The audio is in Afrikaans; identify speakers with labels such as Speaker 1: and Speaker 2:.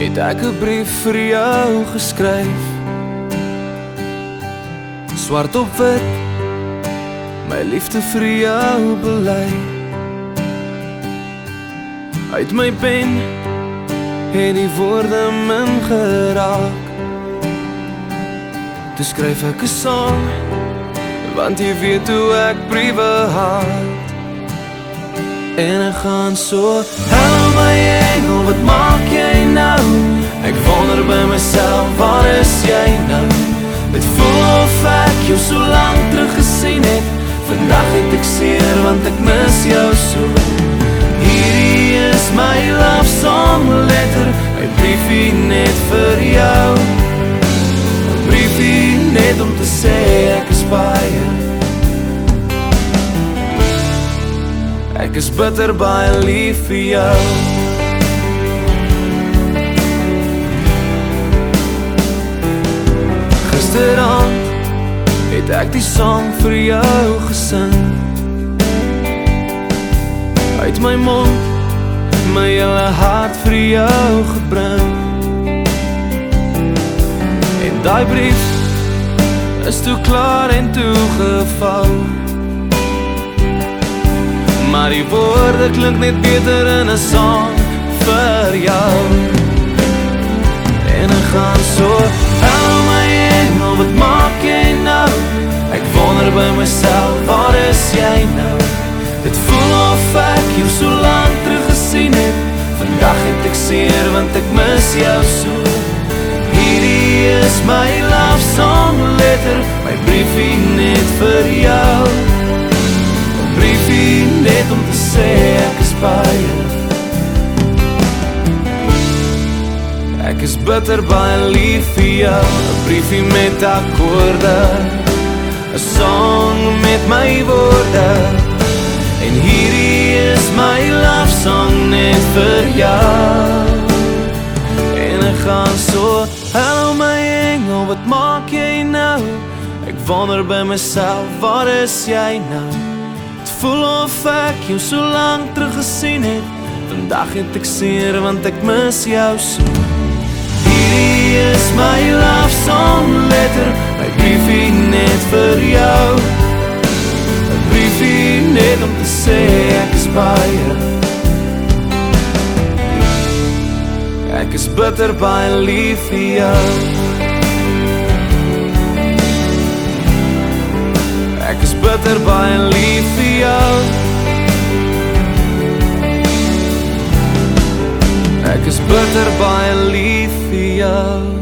Speaker 1: het ek 'n brief vir jou geskryf. Swart op wit, my liefde vir jou bely. Uit my pen het die woorde min geraak. Toe skryf ek 'n sang, want jy weet hoe ek briewe haat. En ek gaan so Hallo my engel, wat maak jy nou? Ek wonder by myself, waar is jy nou? Dit voel of ek jou so lang terug gesien het Vandag het ek seer, want ek mis jou so Hierdie is my love song letter My briefie net vir jou My briefie net om te sê ek is baie Ek is bitter baie lief vir jou. Gisteraand het ek die sang vir jou gesing. Uit my mond my hele hart vir jou gebring. En daai brief is toe klaar en toe gevou. Maar die woorde klink net beter in 'n sang vir jou. En ek gaan so, hou my engel, wat maak jy nou? Ek wonder by myself, waar is jy nou? Dit voel of ek jou so lank terug gesien het. Vandag het ek seer want ek mis jou so. Hierdie is my love song letter, my briefie net vir jou sê ek is baie. Ek is bitter baie lief vir jou. 'n briefie met akkoorde. 'n song met my woorde. En hierdie is my love song net vir jou. En ek gaan so hallo my engel wat maak jy nou? Ek wonder by myself waar is jy nou voel of ek jou so lank terug gesien het. Vandag het ek seer want ek mis jou so. Hierdie is my love song letter My briefie net vir jou. My briefie net om te sê ek is baie. Ek is bitter baie lief vir jou. Ek is bitter baie is bitter baie lief vir jou